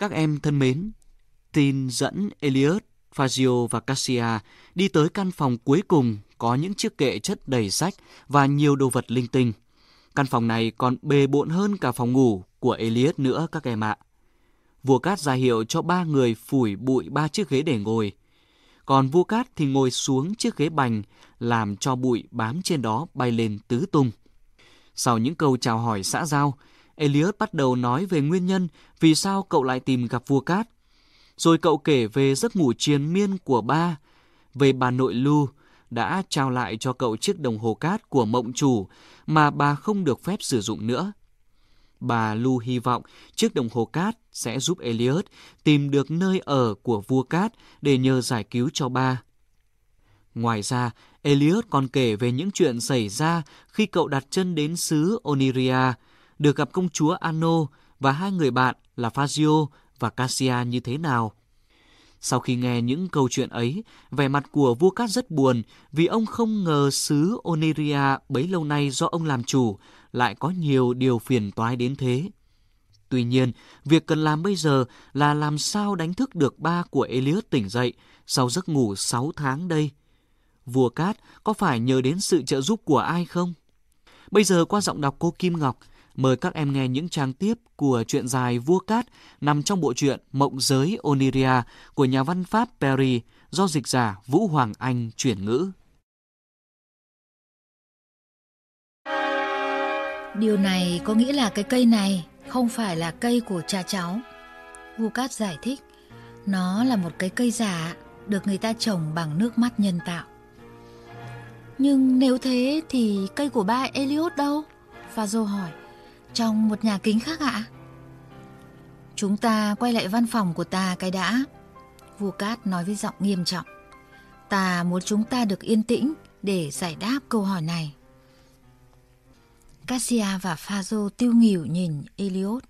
Các em thân mến, tin dẫn Elliot, Fazio và Cassia đi tới căn phòng cuối cùng có những chiếc kệ chất đầy sách và nhiều đồ vật linh tinh. Căn phòng này còn bề bộn hơn cả phòng ngủ của Elliot nữa các em ạ. Vua Cát ra hiệu cho ba người phủi bụi ba chiếc ghế để ngồi. Còn vua Cát thì ngồi xuống chiếc ghế bành, làm cho bụi bám trên đó bay lên tứ tung. Sau những câu chào hỏi xã giao, Elliot bắt đầu nói về nguyên nhân vì sao cậu lại tìm gặp vua Cát. Rồi cậu kể về giấc ngủ triền miên của ba, về bà nội Lu đã trao lại cho cậu chiếc đồng hồ cát của mộng chủ mà bà không được phép sử dụng nữa. Bà Lu hy vọng chiếc đồng hồ cát sẽ giúp Elliot tìm được nơi ở của vua cát để nhờ giải cứu cho ba. Ngoài ra, Elliot còn kể về những chuyện xảy ra khi cậu đặt chân đến xứ Oniria, được gặp công chúa Ano và hai người bạn là Fazio và Cassia như thế nào. Sau khi nghe những câu chuyện ấy, vẻ mặt của vua Cát rất buồn vì ông không ngờ xứ Oniria bấy lâu nay do ông làm chủ lại có nhiều điều phiền toái đến thế. Tuy nhiên, việc cần làm bây giờ là làm sao đánh thức được ba của Elias tỉnh dậy sau giấc ngủ 6 tháng đây. Vua Cát có phải nhờ đến sự trợ giúp của ai không? Bây giờ qua giọng đọc cô Kim Ngọc, mời các em nghe những trang tiếp của truyện dài Vua Cát nằm trong bộ truyện Mộng giới Oniria của nhà văn Pháp Perry do dịch giả Vũ Hoàng Anh chuyển ngữ. Điều này có nghĩa là cái cây này không phải là cây của cha cháu. Vua Cát giải thích, nó là một cái cây giả được người ta trồng bằng nước mắt nhân tạo. Nhưng nếu thế thì cây của ba Elliot đâu? Fazo hỏi. Trong một nhà kính khác ạ? Chúng ta quay lại văn phòng của ta cái đã. Vua Cát nói với giọng nghiêm trọng. Ta muốn chúng ta được yên tĩnh để giải đáp câu hỏi này. Cassia và Phazo tiêu nghỉu nhìn Elliot.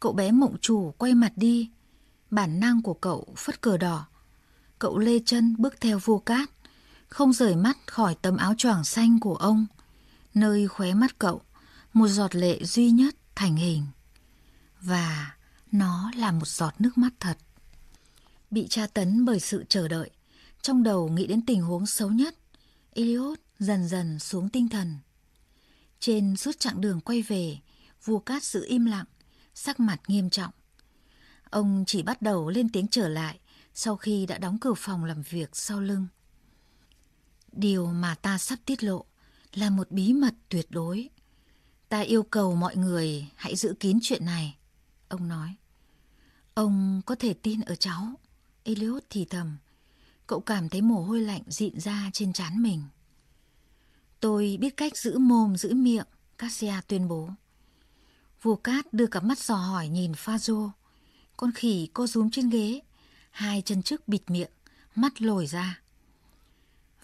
Cậu bé mộng chủ quay mặt đi. Bản năng của cậu phất cờ đỏ. Cậu lê chân bước theo vua cát, không rời mắt khỏi tấm áo choàng xanh của ông. Nơi khóe mắt cậu, một giọt lệ duy nhất thành hình. Và nó là một giọt nước mắt thật. Bị tra tấn bởi sự chờ đợi, trong đầu nghĩ đến tình huống xấu nhất, Elliot dần dần xuống tinh thần. Trên suốt chặng đường quay về, vua cát giữ im lặng, sắc mặt nghiêm trọng. Ông chỉ bắt đầu lên tiếng trở lại sau khi đã đóng cửa phòng làm việc sau lưng. Điều mà ta sắp tiết lộ là một bí mật tuyệt đối. Ta yêu cầu mọi người hãy giữ kín chuyện này, ông nói. Ông có thể tin ở cháu, Elliot thì thầm. Cậu cảm thấy mồ hôi lạnh dịn ra trên trán mình. Tôi biết cách giữ mồm giữ miệng, Cassia tuyên bố. Vua Cát đưa cặp mắt dò hỏi nhìn Fazo. Con khỉ co rúm trên ghế, hai chân trước bịt miệng, mắt lồi ra.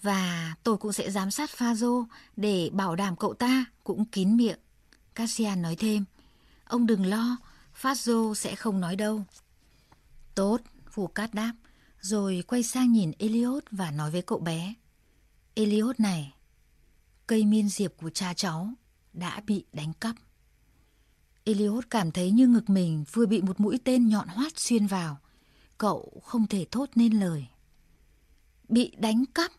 Và tôi cũng sẽ giám sát Fazo để bảo đảm cậu ta cũng kín miệng. Cassia nói thêm. Ông đừng lo, Fazo sẽ không nói đâu. Tốt, phù Cát đáp, rồi quay sang nhìn Eliot và nói với cậu bé. "Eliot này, cây miên diệp của cha cháu đã bị đánh cắp. Eliot cảm thấy như ngực mình vừa bị một mũi tên nhọn hoắt xuyên vào. Cậu không thể thốt nên lời. Bị đánh cắp,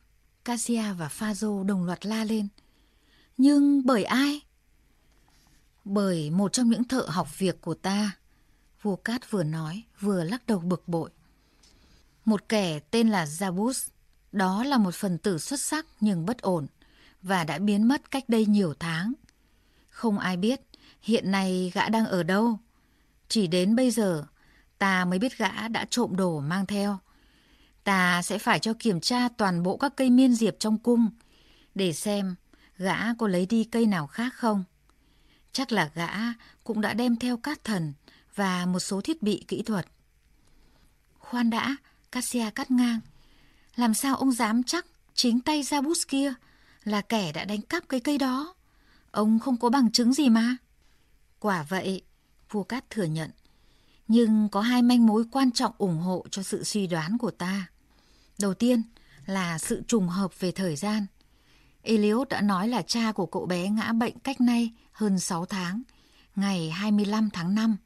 Cassia và Phazo đồng loạt la lên. Nhưng bởi ai? Bởi một trong những thợ học việc của ta. Vua Cát vừa nói, vừa lắc đầu bực bội. Một kẻ tên là Zabus, đó là một phần tử xuất sắc nhưng bất ổn và đã biến mất cách đây nhiều tháng. Không ai biết hiện nay gã đang ở đâu. Chỉ đến bây giờ ta mới biết gã đã trộm đồ mang theo. Ta sẽ phải cho kiểm tra toàn bộ các cây miên diệp trong cung để xem gã có lấy đi cây nào khác không. Chắc là gã cũng đã đem theo cát thần và một số thiết bị kỹ thuật. Khoan đã, Cassia cắt ngang. Làm sao ông dám chắc chính tay Jabus kia là kẻ đã đánh cắp cái cây đó? Ông không có bằng chứng gì mà. Quả vậy, vua Cát thừa nhận. Nhưng có hai manh mối quan trọng ủng hộ cho sự suy đoán của ta. Đầu tiên là sự trùng hợp về thời gian. Eliot đã nói là cha của cậu bé ngã bệnh cách nay hơn 6 tháng, ngày 25 tháng 5.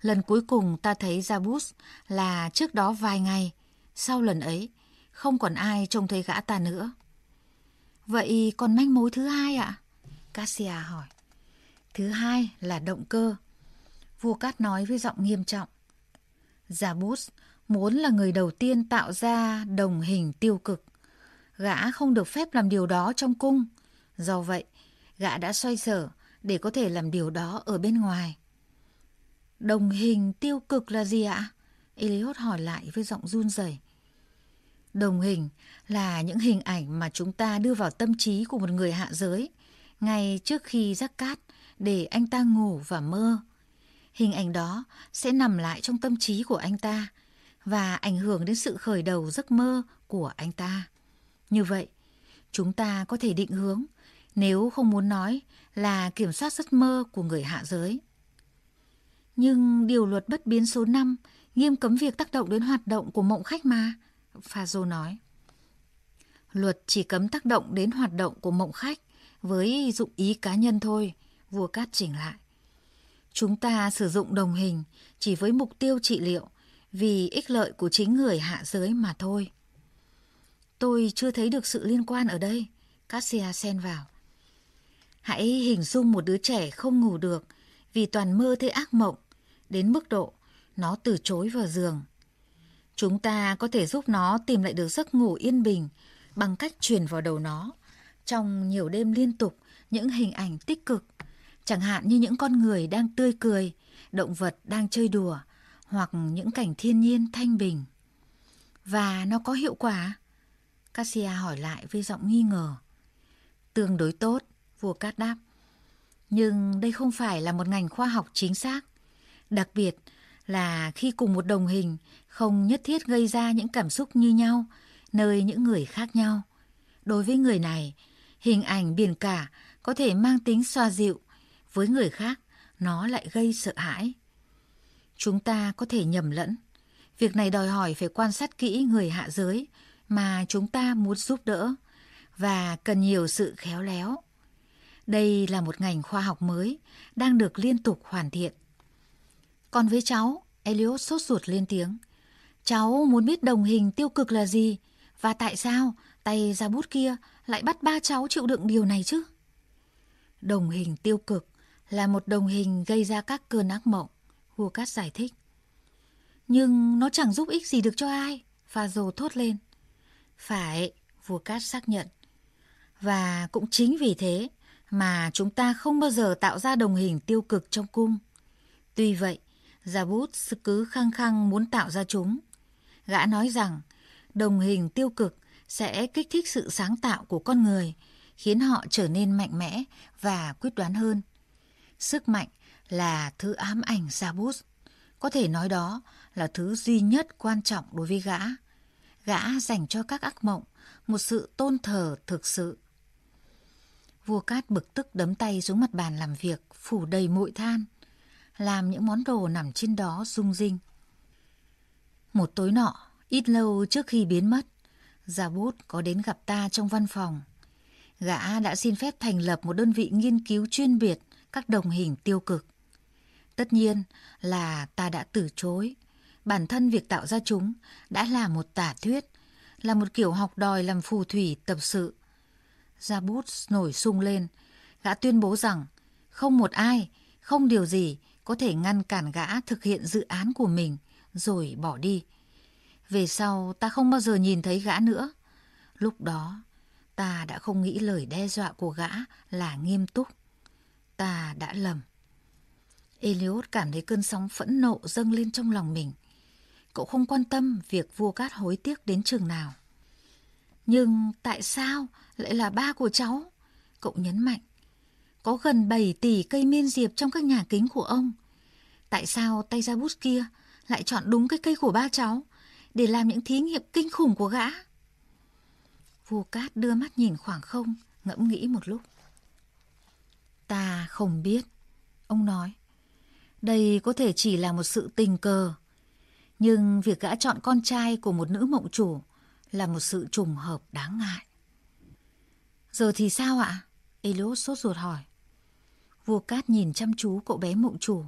Lần cuối cùng ta thấy Jabus là trước đó vài ngày. Sau lần ấy, không còn ai trông thấy gã ta nữa. Vậy còn manh mối thứ hai ạ? Cassia hỏi. Thứ hai là động cơ. Vua Cát nói với giọng nghiêm trọng. Jabus muốn là người đầu tiên tạo ra đồng hình tiêu cực. Gã không được phép làm điều đó trong cung. Do vậy, gã đã xoay sở để có thể làm điều đó ở bên ngoài. Đồng hình tiêu cực là gì ạ? Eliot hỏi lại với giọng run rẩy. Đồng hình là những hình ảnh mà chúng ta đưa vào tâm trí của một người hạ giới ngay trước khi rắc cát để anh ta ngủ và mơ. Hình ảnh đó sẽ nằm lại trong tâm trí của anh ta và ảnh hưởng đến sự khởi đầu giấc mơ của anh ta. Như vậy, chúng ta có thể định hướng nếu không muốn nói là kiểm soát giấc mơ của người hạ giới. Nhưng điều luật bất biến số 5 nghiêm cấm việc tác động đến hoạt động của mộng khách mà, Phazo nói. Luật chỉ cấm tác động đến hoạt động của mộng khách với dụng ý cá nhân thôi, vua cát chỉnh lại. Chúng ta sử dụng đồng hình chỉ với mục tiêu trị liệu vì ích lợi của chính người hạ giới mà thôi. Tôi chưa thấy được sự liên quan ở đây, Cassia xen vào. Hãy hình dung một đứa trẻ không ngủ được vì toàn mơ thấy ác mộng, đến mức độ nó từ chối vào giường. Chúng ta có thể giúp nó tìm lại được giấc ngủ yên bình bằng cách truyền vào đầu nó trong nhiều đêm liên tục những hình ảnh tích cực, chẳng hạn như những con người đang tươi cười, động vật đang chơi đùa hoặc những cảnh thiên nhiên thanh bình. Và nó có hiệu quả? Cassia hỏi lại với giọng nghi ngờ. Tương đối tốt, vua cát đáp. Nhưng đây không phải là một ngành khoa học chính xác. Đặc biệt là khi cùng một đồng hình không nhất thiết gây ra những cảm xúc như nhau nơi những người khác nhau. Đối với người này, hình ảnh biển cả có thể mang tính xoa dịu, với người khác nó lại gây sợ hãi. Chúng ta có thể nhầm lẫn. Việc này đòi hỏi phải quan sát kỹ người hạ giới mà chúng ta muốn giúp đỡ và cần nhiều sự khéo léo. Đây là một ngành khoa học mới đang được liên tục hoàn thiện. Còn với cháu, Elliot sốt ruột lên tiếng. Cháu muốn biết đồng hình tiêu cực là gì và tại sao tay ra bút kia lại bắt ba cháu chịu đựng điều này chứ? Đồng hình tiêu cực là một đồng hình gây ra các cơn ác mộng, Hua Cát giải thích. Nhưng nó chẳng giúp ích gì được cho ai, Phà Dồ thốt lên. Phải, vua Cát xác nhận. Và cũng chính vì thế mà chúng ta không bao giờ tạo ra đồng hình tiêu cực trong cung. Tuy vậy, Gia Bút cứ khăng khăng muốn tạo ra chúng. Gã nói rằng đồng hình tiêu cực sẽ kích thích sự sáng tạo của con người, khiến họ trở nên mạnh mẽ và quyết đoán hơn. Sức mạnh là thứ ám ảnh Gia Bút. Có thể nói đó là thứ duy nhất quan trọng đối với gã. Gã dành cho các ác mộng một sự tôn thờ thực sự. Vua Cát bực tức đấm tay xuống mặt bàn làm việc, phủ đầy muội than, làm những món đồ nằm trên đó rung rinh. Một tối nọ, ít lâu trước khi biến mất, Gia Bút có đến gặp ta trong văn phòng. Gã đã xin phép thành lập một đơn vị nghiên cứu chuyên biệt các đồng hình tiêu cực. Tất nhiên là ta đã từ chối. Bản thân việc tạo ra chúng đã là một tả thuyết, là một kiểu học đòi làm phù thủy tập sự. Gia bút nổi sung lên, gã tuyên bố rằng không một ai, không điều gì có thể ngăn cản gã thực hiện dự án của mình rồi bỏ đi. Về sau ta không bao giờ nhìn thấy gã nữa. Lúc đó ta đã không nghĩ lời đe dọa của gã là nghiêm túc. Ta đã lầm. Eliot cảm thấy cơn sóng phẫn nộ dâng lên trong lòng mình. Cậu không quan tâm việc vua cát hối tiếc đến trường nào. Nhưng tại sao lại là ba của cháu? Cậu nhấn mạnh. Có gần 7 tỷ cây miên diệp trong các nhà kính của ông. Tại sao tay ra bút kia lại chọn đúng cái cây của ba cháu để làm những thí nghiệm kinh khủng của gã? Vua Cát đưa mắt nhìn khoảng không, ngẫm nghĩ một lúc. Ta không biết, ông nói. Đây có thể chỉ là một sự tình cờ. Nhưng việc gã chọn con trai của một nữ mộng chủ là một sự trùng hợp đáng ngại. Giờ thì sao ạ? Elios sốt ruột hỏi. Vua Cát nhìn chăm chú cậu bé mộng chủ.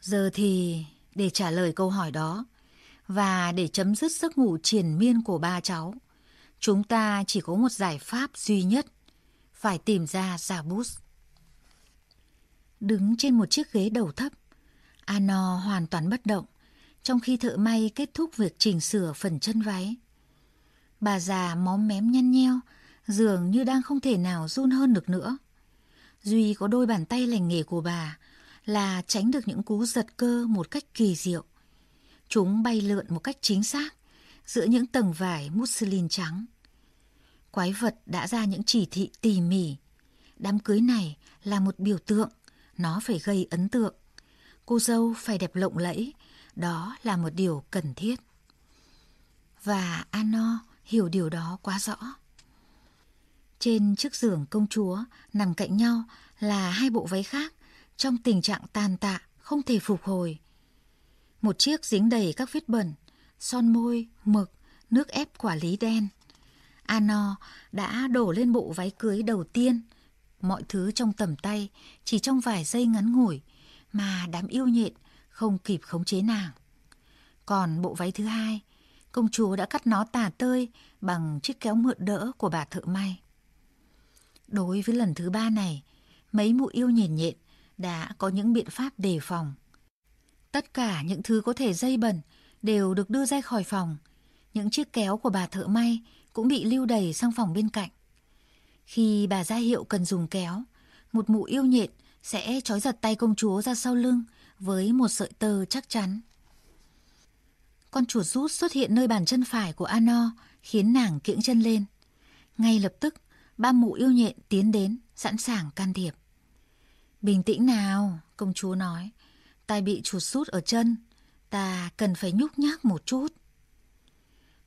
Giờ thì để trả lời câu hỏi đó và để chấm dứt giấc ngủ triền miên của ba cháu, chúng ta chỉ có một giải pháp duy nhất, phải tìm ra Zabus. Đứng trên một chiếc ghế đầu thấp, Ano hoàn toàn bất động, trong khi thợ may kết thúc việc chỉnh sửa phần chân váy. Bà già móm mém nhăn nheo, dường như đang không thể nào run hơn được nữa. Duy có đôi bàn tay lành nghề của bà là tránh được những cú giật cơ một cách kỳ diệu. Chúng bay lượn một cách chính xác giữa những tầng vải muslin trắng. Quái vật đã ra những chỉ thị tỉ mỉ. Đám cưới này là một biểu tượng, nó phải gây ấn tượng. Cô dâu phải đẹp lộng lẫy, đó là một điều cần thiết. Và Ano hiểu điều đó quá rõ. Trên chiếc giường công chúa nằm cạnh nhau là hai bộ váy khác trong tình trạng tàn tạ, không thể phục hồi. Một chiếc dính đầy các vết bẩn, son môi, mực, nước ép quả lý đen. Ano đã đổ lên bộ váy cưới đầu tiên. Mọi thứ trong tầm tay chỉ trong vài giây ngắn ngủi mà đám yêu nhện không kịp khống chế nàng. Còn bộ váy thứ hai, công chúa đã cắt nó tả tơi bằng chiếc kéo mượn đỡ của bà thợ may. Đối với lần thứ ba này, mấy mụ yêu nhện nhện đã có những biện pháp đề phòng. Tất cả những thứ có thể dây bẩn đều được đưa ra khỏi phòng. Những chiếc kéo của bà thợ may cũng bị lưu đầy sang phòng bên cạnh. Khi bà ra hiệu cần dùng kéo, một mụ yêu nhện sẽ trói giật tay công chúa ra sau lưng với một sợi tơ chắc chắn. Con chuột rút xuất hiện nơi bàn chân phải của Ano khiến nàng kiễng chân lên. Ngay lập tức, ba mụ yêu nhện tiến đến, sẵn sàng can thiệp. Bình tĩnh nào, công chúa nói. Tai bị chuột rút ở chân, ta cần phải nhúc nhác một chút.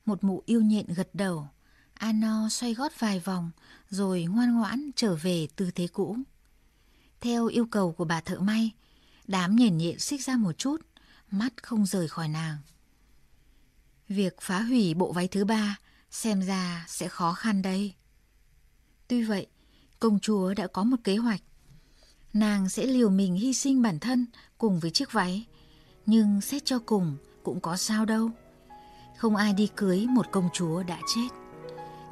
Một mụ yêu nhện gật đầu, Ano xoay gót vài vòng rồi ngoan ngoãn trở về tư thế cũ. Theo yêu cầu của bà thợ may, đám nhện nhện xích ra một chút, mắt không rời khỏi nàng. Việc phá hủy bộ váy thứ ba xem ra sẽ khó khăn đây. Tuy vậy, công chúa đã có một kế hoạch. Nàng sẽ liều mình hy sinh bản thân cùng với chiếc váy, nhưng xét cho cùng cũng có sao đâu. Không ai đi cưới một công chúa đã chết.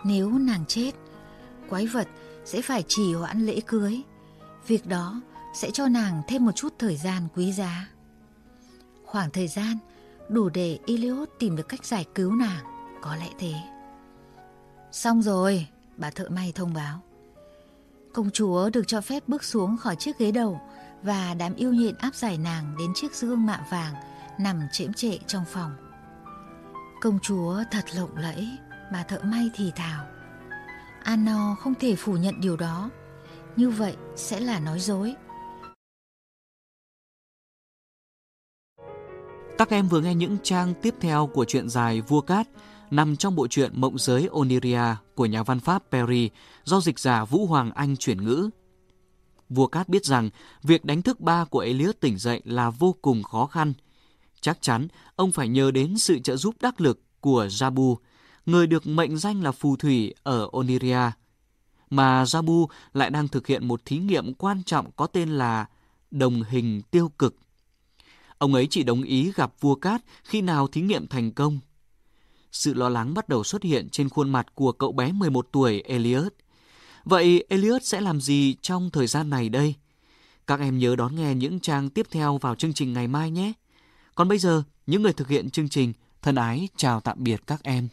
Nếu nàng chết, quái vật sẽ phải trì hoãn lễ cưới. Việc đó sẽ cho nàng thêm một chút thời gian quý giá. Khoảng thời gian đủ để Ilios tìm được cách giải cứu nàng, có lẽ thế. Xong rồi, bà thợ may thông báo. Công chúa được cho phép bước xuống khỏi chiếc ghế đầu và đám yêu nhện áp giải nàng đến chiếc dương mạ vàng nằm chễm trệ trong phòng. Công chúa thật lộng lẫy, bà thợ may thì thào. Anno không thể phủ nhận điều đó, như vậy sẽ là nói dối. Các em vừa nghe những trang tiếp theo của truyện dài Vua Cát nằm trong bộ truyện Mộng giới Oniria của nhà văn Pháp Perry do dịch giả Vũ Hoàng Anh chuyển ngữ. Vua Cát biết rằng việc đánh thức ba của Eliot tỉnh dậy là vô cùng khó khăn. Chắc chắn ông phải nhờ đến sự trợ giúp đắc lực của Jabu, người được mệnh danh là phù thủy ở Oniria. Mà Jabu lại đang thực hiện một thí nghiệm quan trọng có tên là đồng hình tiêu cực. Ông ấy chỉ đồng ý gặp vua Cát khi nào thí nghiệm thành công sự lo lắng bắt đầu xuất hiện trên khuôn mặt của cậu bé 11 tuổi Elliot. Vậy Elliot sẽ làm gì trong thời gian này đây? Các em nhớ đón nghe những trang tiếp theo vào chương trình ngày mai nhé. Còn bây giờ, những người thực hiện chương trình thân ái chào tạm biệt các em.